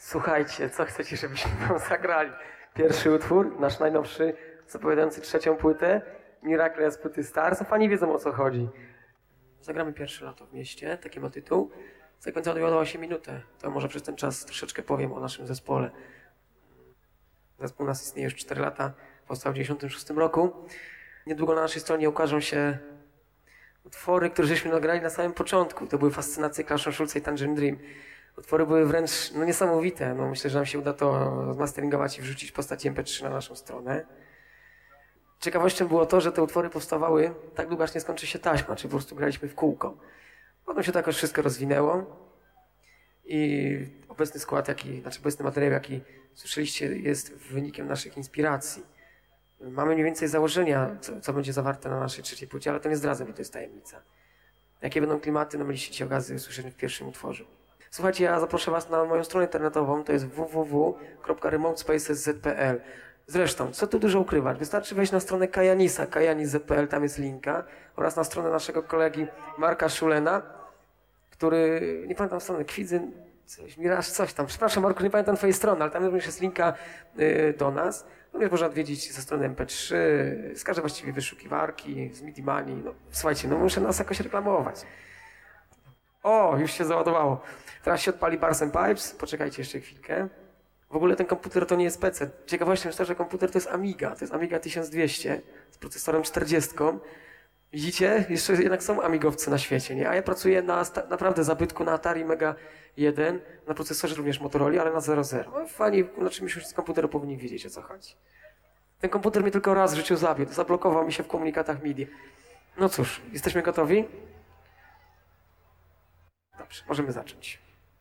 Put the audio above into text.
Słuchajcie, co chcecie, żebyśmy wam zagrali? Pierwszy utwór, nasz najnowszy, zapowiadający trzecią płytę, Miracle z płyty Stars. No, Fani wiedzą o co chodzi. Zagramy pierwsze lato w mieście, taki ma tytuł. Sekwencja odbyła się minutę. To może przez ten czas troszeczkę powiem o naszym zespole. Zespół nas istnieje już 4 lata, powstał w 1996 roku. Niedługo na naszej stronie ukażą się utwory, które żeśmy nagrali na samym początku. To były fascynacje Klasza Schulze i Tangerine Dream. Utwory były wręcz no, niesamowite. No, myślę, że nam się uda to zmasteringować i wrzucić w postaci MP3 na naszą stronę. Ciekawością było to, że te utwory powstawały tak długo, aż nie skończy się taśma, czyli po prostu graliśmy w kółko. Potem się to jakoś wszystko rozwinęło i obecny skład, jaki, znaczy obecny materiał, jaki słyszeliście, jest wynikiem naszych inspiracji. Mamy mniej więcej założenia, co, co będzie zawarte na naszej trzeciej płycie, ale to nie zdradzę, bo to jest tajemnica. Jakie będą klimaty, no mieliście się okazy usłyszeć w pierwszym utworze. Słuchajcie, ja zaproszę Was na moją stronę internetową, to jest www.remotespacesz.pl. Zresztą, co tu dużo ukrywać, wystarczy wejść na stronę Kajanisa, kajanis.pl, tam jest linka, oraz na stronę naszego kolegi Marka Szulena, który, nie pamiętam strony, Kwidzyn, coś, Miraż, coś tam. Przepraszam Marku, nie pamiętam Twojej strony, ale tam również jest linka y, do nas. Również można odwiedzić ze strony MP3, z każdej właściwie wyszukiwarki, z MIDI Money. No, słuchajcie, no muszę nas jakoś reklamować. O, już się załadowało. Teraz się odpali Bars Pipes. Poczekajcie jeszcze chwilkę. W ogóle ten komputer to nie jest PC. Ciekawością jest to, że komputer to jest Amiga. To jest Amiga 1200 z procesorem 40. Widzicie? Jeszcze jednak są amigowcy na świecie, nie? A ja pracuję na naprawdę zabytku na Atari Mega 1, na procesorze również Motorola, ale na 00. No, fani, znaczy myślę, że z komputera powinni wiedzieć o co chodzi. Ten komputer mnie tylko raz w życiu zabił. Zablokował mi się w komunikatach MIDI. No cóż, jesteśmy gotowi? Dobrze, możemy zacząć.